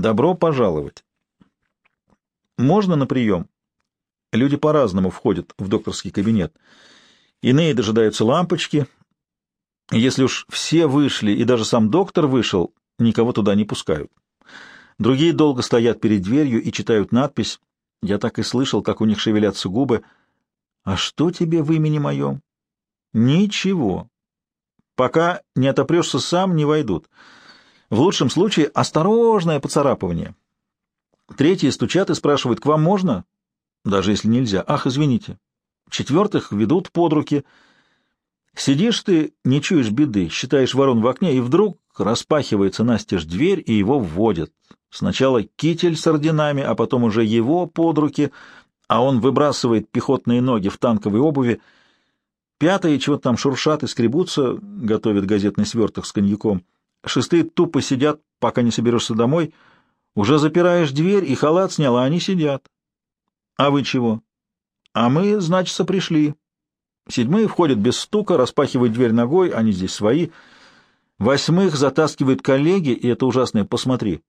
Добро пожаловать. Можно на прием? Люди по-разному входят в докторский кабинет. Иные дожидаются лампочки. Если уж все вышли, и даже сам доктор вышел, никого туда не пускают. Другие долго стоят перед дверью и читают надпись. Я так и слышал, как у них шевелятся губы. «А что тебе в имени моем?» «Ничего. Пока не отопрешься сам, не войдут. В лучшем случае осторожное поцарапывание. Третьи стучат и спрашивают, к вам можно? Даже если нельзя. Ах, извините. Четвертых ведут под руки. Сидишь ты, не чуешь беды, считаешь ворон в окне, и вдруг распахивается настежь дверь, и его вводят. Сначала китель с орденами, а потом уже его под руки, а он выбрасывает пехотные ноги в танковой обуви. Пятые чего-то там шуршат и скребутся, готовят газетный сверток с коньяком. Шестые тупо сидят, пока не соберешься домой — уже запираешь дверь и халат снял, а они сидят. А вы чего? А мы, значит, пришли. Седьмые входят без стука, распахивают дверь ногой, они здесь свои. Восьмых затаскивают коллеги, и это ужасное «посмотри».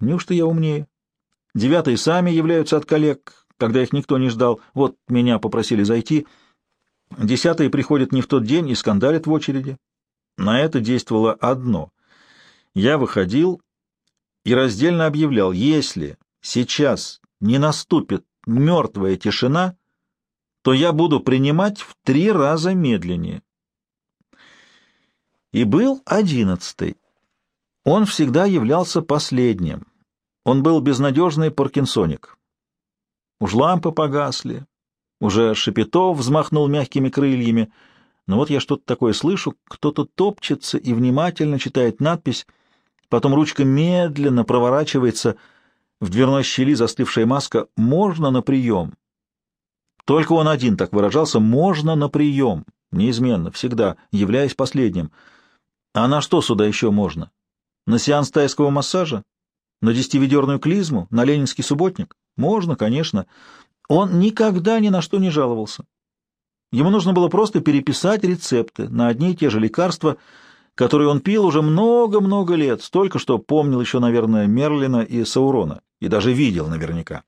Неужто я умнее? Девятые сами являются от коллег, когда их никто не ждал. Вот меня попросили зайти. Десятые приходят не в тот день и скандалят в очереди. На это действовало одно. Я выходил, и раздельно объявлял, если сейчас не наступит мертвая тишина, то я буду принимать в три раза медленнее. И был одиннадцатый. Он всегда являлся последним. Он был безнадежный паркинсоник. Уж лампы погасли, уже Шепетов взмахнул мягкими крыльями, но вот я что-то такое слышу, кто-то топчется и внимательно читает надпись Потом ручка медленно проворачивается, в дверной щели застывшая маска «Можно на прием?» Только он один так выражался «Можно на прием», неизменно, всегда, являясь последним. А на что сюда еще можно? На сеанс тайского массажа? На десятиведерную клизму? На ленинский субботник? Можно, конечно. Он никогда ни на что не жаловался. Ему нужно было просто переписать рецепты на одни и те же лекарства — который он пил уже много-много лет, столько, что помнил еще, наверное, Мерлина и Саурона, и даже видел наверняка.